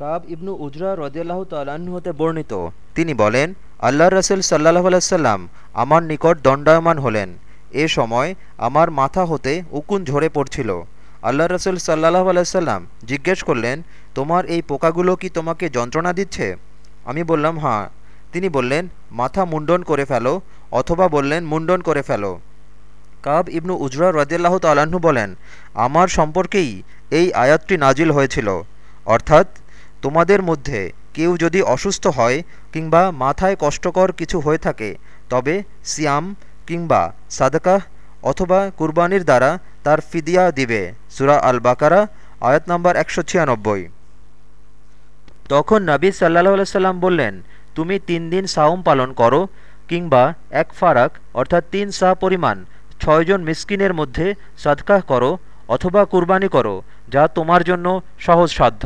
কাব ইবনু উজরা রদিয়াল্লাহ তাল্লাহ্ন হতে বর্ণিত। তিনি বলেন আল্লাহ রসুল সাল্লাহ আলাইসাল্লাম আমার নিকট দণ্ডায়মান হলেন। এ সময় আমার মাথা হতে উকুন ঝরে পড়ছিল। আল্লাহ রসুল সাল্লাহ আলাইসাল্লাম জিজ্ঞেস করলেন, তোমার এই পোকাগুলো কি তোমাকে যন্ত্রণা দিচ্ছে? আমি বললাম হাঁ তিনি বললেন, মাথা মুন্ডন করে ফেলো অথবা বললেন, মুন্ডন করে ফেলো। কাব ইবনু উজরা রদিয়াল্লাহ তাল্লাহ্ন বলেন, আমার সম্পর্কেই এই আয়াতটি নাজিল হয়েছিল। অর্থাৎ তোমাদের মধ্যে কেউ যদি অসুস্থ হয় কিংবা মাথায় কষ্টকর কিছু হয়ে থাকে, তবে সিয়াম কিংবা সাদকাহ অথবা কুরবানির দ্বারা তার ফিদিয়া দিবে। সুরা আল বাকারা আয়াত নম্বর একশো ছিয়ানব্বই। তখন নবী সাল্লাহ সাল্লাম বললেন, তুমি তিন দিন সাওম পালন করো কিংবা এক ফারাক, অর্থাৎ তিন সা পরিমাণ ছয়জন মিসকিনের মধ্যে সাদকাহ করো অথবা কুরবানি করো, যা তোমার জন্য সহজ সাধ্য।